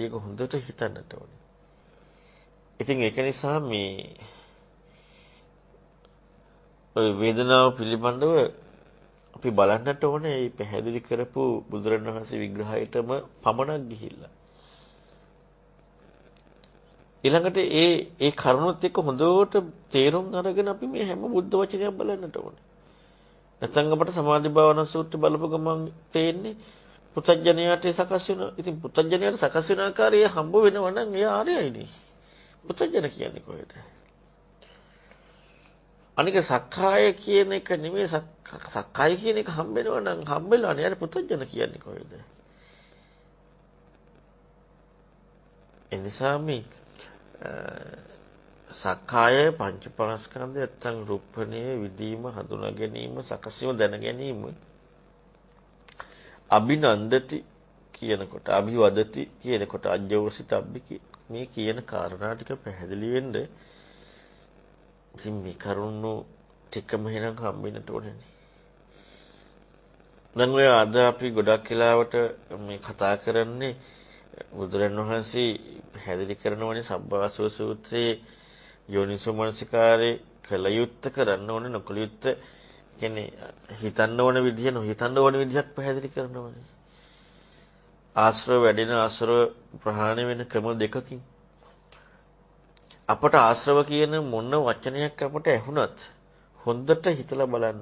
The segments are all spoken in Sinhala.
ඒක හොඳට හිතන්නට ඕනේ. ඉතින් ඒක නිසා මේ ඔය වේදනාව පිළිබඳව අපි බලන්නට ඕනේ මේ පැහැදිලි කරපු බුදුරණවහන්සේ විග්‍රහයටම පමණක් ගිහිල්ලා. ඊළඟට ඒ ඒ කරුණොත් එක්ක හොඳට තේරුම් අරගෙන අපි මේ හැම බුද්ධ වචනයක් බලන්නට ඕනේ. නැත්නම් අපට සමාධි භාවනා සූත්‍ර බලපු ගමන් තේන්නේ පුතඥයාට සකස් වෙන. ඉතින් පුතඥයාට සකස් වෙන ආකාරය හම්බ වෙනවා නම් එයා ආර්යයිනේ. පුතඥ කියන්නේ කොහෙද? අනික සක්කාය කියන එක නෙමෙයි සක්කාය කියන එක හම්බෙනවා නම් හම්බෙලා නේ අර පුතඥ කියන්නේ කොහෙද? එනිසා මේ සක්කාය පංචපාස්කන්ධය නැත්නම් රූපණයේ විදීම හඳුනා ගැනීම සකසීම දැන ගැනීම අභිනන්දති කියනකොට අභිවදති කියනකොට අජ්ජවසිතබ්බි මේ කියන කාරණා ටික පැහැදිලි වෙන්න ඉතින් මේ කරුණු ටිකම එහෙනම් හම්බෙන්නට ඕනේ. දැන් ඔය අද අපි ගොඩක් වෙලාවට මේ කතා කරන්නේ බුදුරන් වහන්සේ පැහැදිලි කරනවනේ සබ්බාසව සූත්‍රයේ යෝනිසෝ මනසිකාරේ කළ යුත්ත කරන්න ඕනේ නොකළ යුත්ත කියන්නේ හිතන්න ඕන විදිහ නොහිතන්න ඕන විදිහක් පැහැදිලි කරනවනේ. ආශ්‍රව වැඩෙන ආශ්‍රව ප්‍රහාණය වෙන ක්‍රම දෙකකින් අපට ආශ්‍රව කියන මොන වචනයක් අපට ඇහුණත් හොඳට හිතලා බලන්න.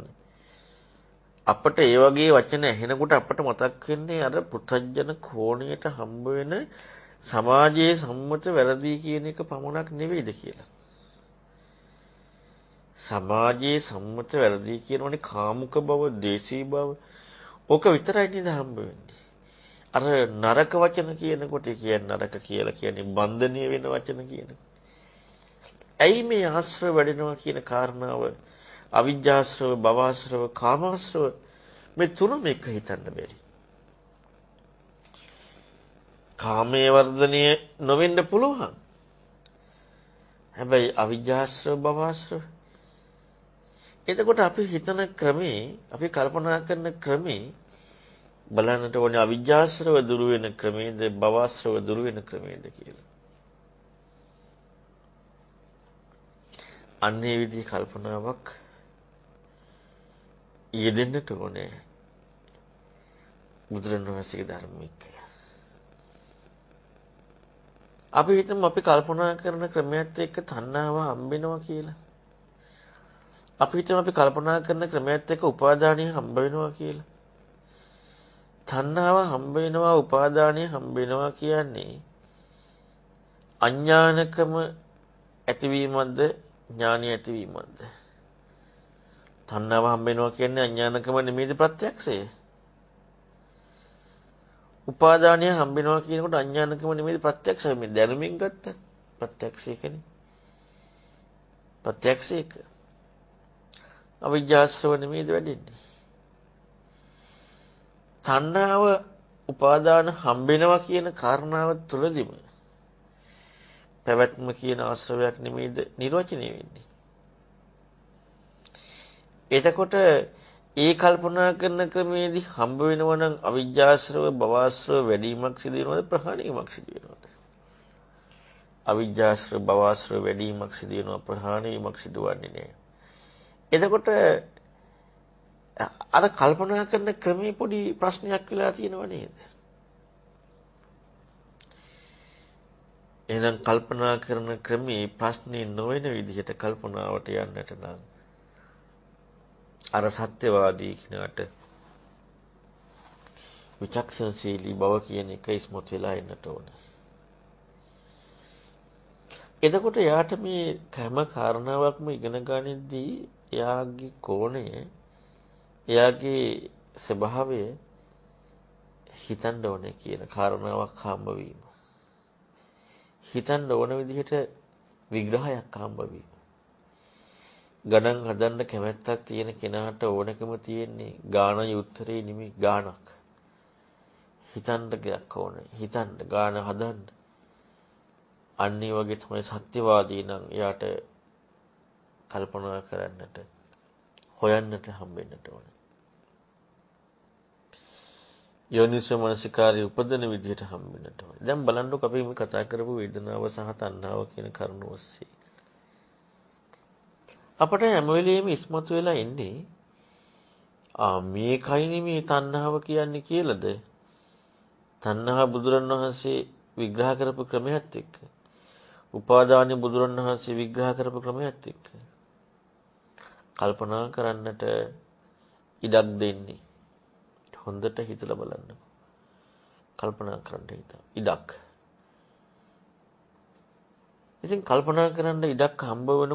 අපට ඒ වගේ වචන ඇහෙනකොට අපට මතක් වෙන්නේ අර පුත්‍ජන කෝණයට හම්බ වෙන සමාජයේ සම්මත වැරදි කියන එක පමණක් නෙවෙයිද කියලා. සමාජයේ සම්මත වැරදි කියනෝනේ කාමුක බව, දේශී බව. ඕක විතරයි නේද හම්බ වෙන්නේ. අර නරක වචන කියනකොට කියන්නේ නරක කියලා කියන්නේ බන්ධනීය වෙන වචන කියන. ඇයි මේ ආශ්‍රව වැඩෙනවා කියන කාරණාව අවිජ්ජාශ්‍රව, භවආශ්‍රව, කාමාශ්‍රව මේ තුනම එක හිතන්න බැරි. කාමයේ වර්ධනය නොවෙන්න පුළුවන්. හැබැයි අවිජ්ජාශ්‍රව, භවආශ්‍රව එතකොට අපි හිතන ක්‍රමේ අපි කල්පනා කරන ක්‍රමේ බලන්නට ඕනේ අවිජ්ජාශ්‍රව දුරු වෙන ක්‍රමේද භවශ්‍රව දුරු වෙන ක්‍රමේද කියලා. අන්නේ විදිහ කල්පනාවක් යෙදෙන්නට ඕනේ බුදුරණවහන්සේගේ ධර්මික. අපි හිතමු අපි කල්පනා කරන ක්‍රමයට එක්ක තණ්හාව හම්බෙනවා කියලා. අපි හිතමු අපි කල්පනා කරන ක්‍රමයට එක්ක උපාදානිය හම්බ වෙනවා කියලා. තණ්හාව හම්බ වෙනවා උපාදානිය හම්බ වෙනවා කියන්නේ අඥානකම ඇතිවීමක්ද ඥානිය ඇතිවීමක්ද? තණ්හාව හම්බ වෙනවා කියන්නේ අඥානකම නෙමෙයිද ප්‍රත්‍යක්ෂය? උපාදානිය හම්බ වෙනවා කියනකොට අඥානකම නෙමෙයිද ප්‍රත්‍යක්ෂය මේ දැනුමින් ගත්ත ප්‍රත්‍යක්ෂයකනේ. ප්‍රත්‍යක්ෂයක. අවිජ්ජාශ්‍රව නෙමෙයිද වැඩෙන්නේ. තණ්හාව උපාදාන හම්බ වෙනවා කියන කාරණාව තුළදීම පැවැත්ම කියන ආශ්‍රවයක් නෙමෙයිද නිර්වචනය වෙන්නේ. එතකොට ඒ කල්පනා කරන ක්‍රමේදී හම්බ වෙනවා නම් අවිජ්ජාශ්‍රව භවශ්‍රව වැඩිවීමක් සිදු වෙනවද ප්‍රහාණයමක් සිදු වෙනවද? අවිජ්ජාශ්‍රව භවශ්‍රව වැඩිවීමක් සිදු වෙනවා ප්‍රහාණයමක් සිදුවන්නේ නැහැ. එතකොට අර කල්පනා කරන ක්‍රමේ පොඩි ප්‍රශ්නයක් වෙලා තියෙනව නේද? එහෙනම් කල්පනා කරන ක්‍රමේ ප්‍රශ්නේ නොවන විදිහට කල්පනාවට යන්නට නම් අර සත්‍යවාදී කිනාට විචක්ෂණශීලී බව කියන එක ඉස්මතු වෙලා ඉන්නට ඕනේ. එතකොට යාට මේ හැම කාරණාවක්ම ඉගෙන ගනිද්දී එයාගේ කෝණය එයාගේ ස්වභාවය හිතන්න ඕනේ කියන කාරණාවක් හම්බ වීම. හිතන්න ඕන විදිහට විග්‍රහයක් හම්බ වීම. ගණන් හදන්න කැමැත්තක් තියෙන කෙනාට ඕනකම තියෙන්නේ ගානයි උත්තරේ නෙමෙයි ගානක්. හිතන්න ගයක් ඕනේ. හිතන්න ගාන හදන්න. අන්නේ වගේ තමයි සත්‍යවාදී නම් එයාට කල්පනා කරන්නට හොයන්නට හම්බෙන්නට ඕනේ. යෝනිසෝ මනසිකාරය උපදින විදිහට හම්බෙන්නට ඕනේ. දැන් බලන්නකො අපි මේ කතා කරපු වේදනාව සහ තණ්හාව කියන කරුණ ඔස්සේ. අපට හැම වෙලෙම ඉස්මතු වෙලා ඉන්නේ ආ මේකයිනේ මේ තණ්හාව කියන්නේ කියලාද? තණ්හාව බුදුරණවහන්සේ විග්‍රහ කරපු ක්‍රමයක් එක්ක. උපාදානෙ බුදුරණවහන්සේ විග්‍රහ කරපු ක්‍රමයක් එක්ක. කල්පනා කරන්නට ඉඩක් දෙන්නේ. හොඳට හිතලා බලන්න. කල්පනා කරන්න හිතා. ඉඩක්. ඉතින් කල්පනා කරන්න ඉඩක් හම්බ වෙන